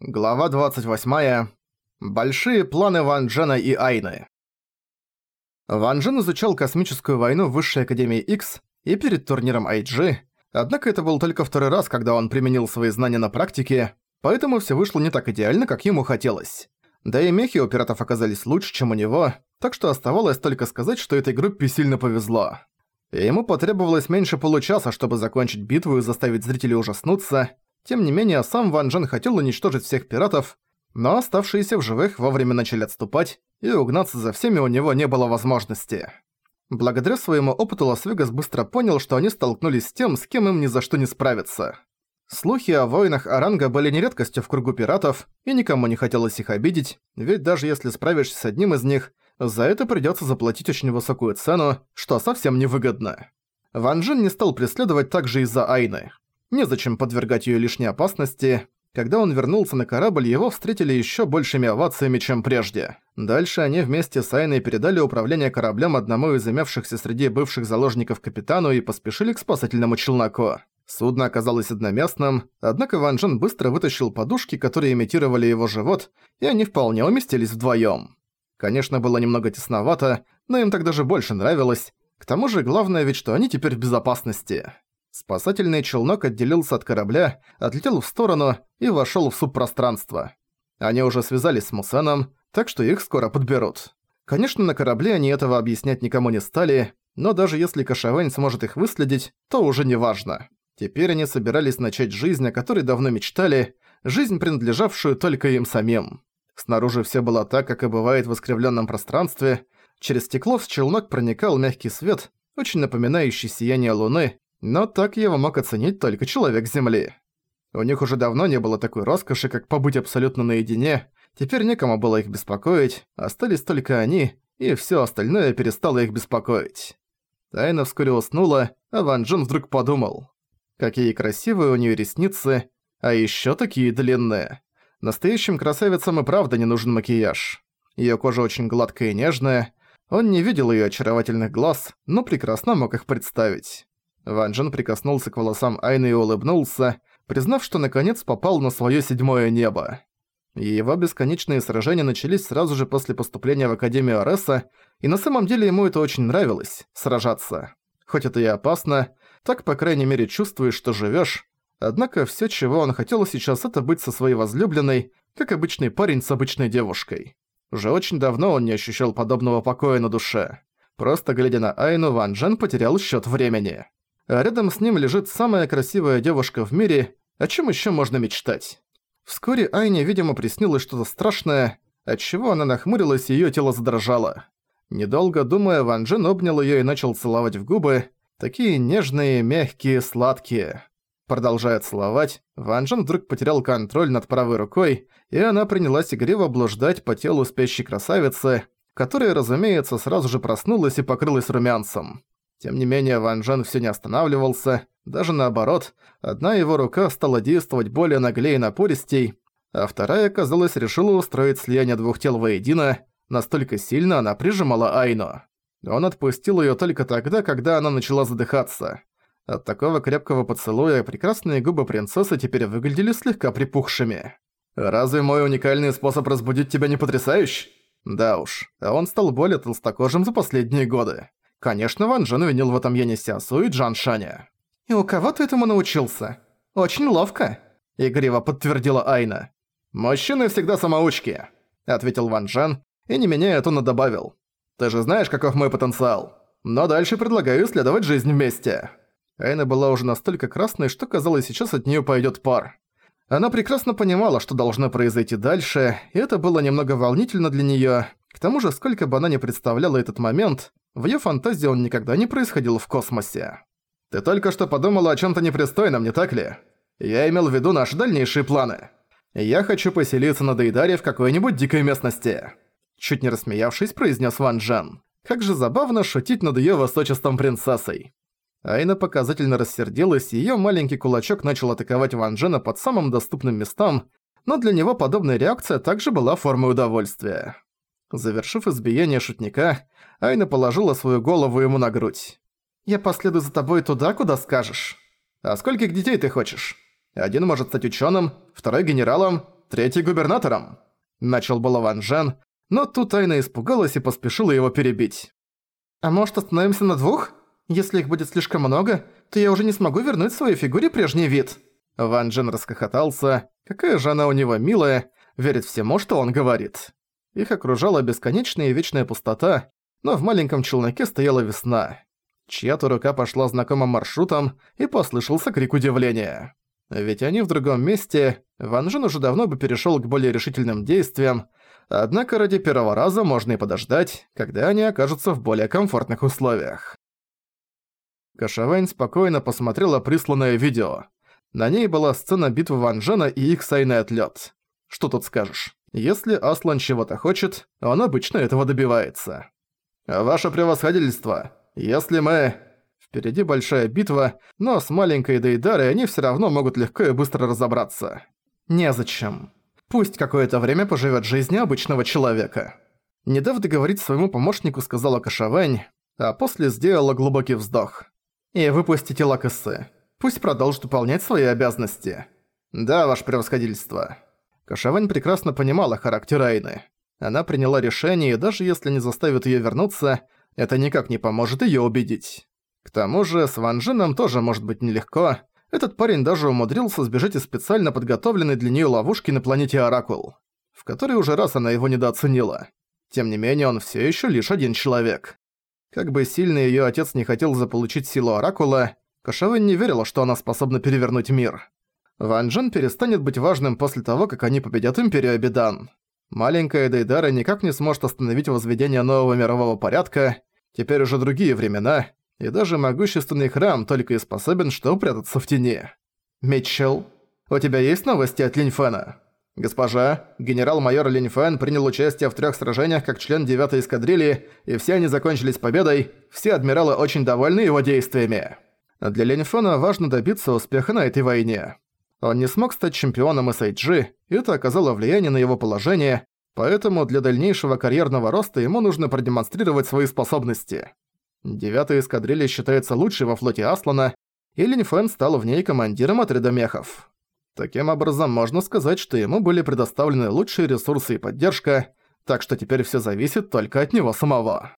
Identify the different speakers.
Speaker 1: Глава 28. Большие планы Ван Джена и Айны. Ван Джен изучал космическую войну в Высшей Академии X и перед турниром IG, однако это был только второй раз, когда он применил свои знания на практике, поэтому все вышло не так идеально, как ему хотелось. Да и мехи у пиратов оказались лучше, чем у него, так что оставалось только сказать, что этой группе сильно повезло. И ему потребовалось меньше получаса, чтобы закончить битву и заставить зрителей ужаснуться, тем не менее, сам Ван Джен хотел уничтожить всех пиратов, но оставшиеся в живых вовремя начали отступать, и угнаться за всеми у него не было возможности. Благодаря своему опыту Лас-Вегас быстро понял, что они столкнулись с тем, с кем им ни за что не справиться. Слухи о войнах Аранга были не редкостью в кругу пиратов, и никому не хотелось их обидеть, ведь даже если справишься с одним из них, за это придётся заплатить очень высокую цену, что совсем невыгодно. Ван Джин не стал преследовать также из-за Айны. Незачем подвергать её лишней опасности. Когда он вернулся на корабль, его встретили ещё большими овациями, чем прежде. Дальше они вместе с Айной передали управление кораблем одному из имевшихся среди бывших заложников капитану и поспешили к спасательному челноку. Судно оказалось одноместным, однако Ван Джен быстро вытащил подушки, которые имитировали его живот, и они вполне уместились вдвоём. Конечно, было немного тесновато, но им так даже больше нравилось. К тому же главное ведь, что они теперь в безопасности. Спасательный челнок отделился от корабля, отлетел в сторону и вошёл в субпространство. Они уже связались с Мусеном, так что их скоро подберут. Конечно, на корабле они этого объяснять никому не стали, но даже если Кашавэнь сможет их выследить, то уже не важно. Теперь они собирались начать жизнь, о которой давно мечтали, жизнь, принадлежавшую только им самим. Снаружи всё было так, как и бывает в искривлённом пространстве. Через стекло в челнок проникал мягкий свет, очень напоминающий сияние луны, но так его мог оценить только человек Земли. У них уже давно не было такой роскоши, как побыть абсолютно наедине, теперь некому было их беспокоить, остались только они, и всё остальное перестало их беспокоить. Тайна вскоре уснула, а Ван Джен вдруг подумал. Какие красивые у неё ресницы, а ещё такие длинные. Настоящим красавицам и правда не нужен макияж. Её кожа очень гладкая и нежная, он не видел её очаровательных глаз, но прекрасно мог их представить. Ван Джен прикоснулся к волосам Айны и улыбнулся, признав, что наконец попал на своё седьмое небо. Его бесконечные сражения начались сразу же после поступления в Академию Ареса, и на самом деле ему это очень нравилось – сражаться. Хоть это и опасно, так, по крайней мере, чувствуешь, что живёшь. Однако всё, чего он хотел сейчас, это быть со своей возлюбленной, как обычный парень с обычной девушкой. Уже очень давно он не ощущал подобного покоя на душе. Просто глядя на Айну, Ван Джен потерял счёт времени а рядом с ним лежит самая красивая девушка в мире, о чем еще можно мечтать. Вскоре Айне, видимо, приснилось что-то страшное, отчего она нахмурилась и её тело задрожало. Недолго думая, Ван Джен обнял её и начал целовать в губы, такие нежные, мягкие, сладкие. Продолжая целовать, Ван Джен вдруг потерял контроль над правой рукой, и она принялась игриво блуждать по телу спящей красавицы, которая, разумеется, сразу же проснулась и покрылась румянцем. Тем не менее, Ван Джен всё не останавливался, даже наоборот, одна его рука стала действовать более наглее и напористей, а вторая, казалось, решила устроить слияние двух тел воедино, настолько сильно она прижимала Айну. Он отпустил её только тогда, когда она начала задыхаться. От такого крепкого поцелуя прекрасные губы принцессы теперь выглядели слегка припухшими. «Разве мой уникальный способ разбудить тебя не потрясающий?» Да уж, а он стал более толстокожим за последние годы. Конечно, Ван Джен винил в этом Яне Сиасу и Джан Шаня. «И у кого ты этому научился? Очень ловко», — игриво подтвердила Айна. «Мужчины всегда самоучки», — ответил Ван Джен, и не меняя тона добавил. «Ты же знаешь, каков мой потенциал. Но дальше предлагаю исследовать жизнь вместе». Айна была уже настолько красной, что казалось, сейчас от неё пойдёт пар. Она прекрасно понимала, что должно произойти дальше, и это было немного волнительно для неё. К тому же, сколько бы она ни представляла этот момент, в её фантазии он никогда не происходил в космосе. «Ты только что подумала о чём-то непристойном, не так ли? Я имел в виду наши дальнейшие планы. Я хочу поселиться на Дейдаре в какой-нибудь дикой местности». Чуть не рассмеявшись, произнес Ван Джен. Как же забавно шутить над её высочеством принцессой. Айна показательно рассердилась, и её маленький кулачок начал атаковать Ван Джена под самым доступным местам, но для него подобная реакция также была формой удовольствия. Завершив избиение шутника, Айна положила свою голову ему на грудь. «Я последую за тобой туда, куда скажешь. А скольких детей ты хочешь? Один может стать ученым, второй генералом. третий губернатором. Начал было Ван Джен, но тут Айна испугалась и поспешила его перебить. «А может остановимся на двух? Если их будет слишком много, то я уже не смогу вернуть своей фигуре прежний вид». Ван Джен расхохотался. Какая же она у него милая, верит всему, что он говорит. Их окружала бесконечная и вечная пустота, но в маленьком челноке стояла весна. Чья-то рука пошла знакомым маршрутом, и послышался крик удивления. Ведь они в другом месте, Ван Жен уже давно бы перешёл к более решительным действиям, однако ради первого раза можно и подождать, когда они окажутся в более комфортных условиях. Кашавайн спокойно посмотрела присланное видео. На ней была сцена битвы Ван Джена и их сайный отлёт. Что тут скажешь? Если Аслан чего-то хочет, он обычно этого добивается. «Ваше превосходительство, если мы...» Впереди большая битва, но с маленькой Дейдарой они всё равно могут легко и быстро разобраться. Незачем. Пусть какое-то время поживёт жизнью обычного человека. Не дав договорить своему помощнику, сказала Кашавэнь, а после сделала глубокий вздох. «И выпустите Лакасы. Пусть продолжит выполнять свои обязанности». «Да, ваше превосходительство». Кашавэнь прекрасно понимала характер Айны. Она приняла решение, и даже если не заставит её вернуться, это никак не поможет её убедить. К тому же с Ван Джином тоже может быть нелегко. Этот парень даже умудрился сбежать из специально подготовленной для неё ловушки на планете Оракул, в которой уже раз она его недооценила. Тем не менее, он всё ещё лишь один человек. Как бы сильно её отец не хотел заполучить силу Оракула, Кашавэн не верила, что она способна перевернуть мир. Ван Джен перестанет быть важным после того, как они победят Империю Абидан. Маленькая Дейдара никак не сможет остановить возведение нового мирового порядка, теперь уже другие времена, и даже могущественный храм только и способен что прятаться в тени. Митчелл, у тебя есть новости от Линьфена? Госпожа, генерал-майор Линьфен принял участие в трех сражениях как член 9-й эскадрильи, и все они закончились победой, все адмиралы очень довольны его действиями. Для Линьфена важно добиться успеха на этой войне. Он не смог стать чемпионом SIG, и это оказало влияние на его положение, поэтому для дальнейшего карьерного роста ему нужно продемонстрировать свои способности. Девятая эскадрилья считается лучшей во флоте Аслана, и Линь стал в ней командиром отряда мехов. Таким образом, можно сказать, что ему были предоставлены лучшие ресурсы и поддержка, так что теперь все зависит только от него самого.